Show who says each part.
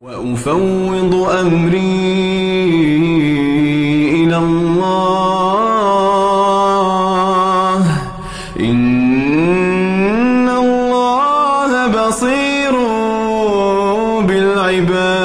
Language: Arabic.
Speaker 1: وأفوض أمري إلى الله. إن الله بصير بالعباد.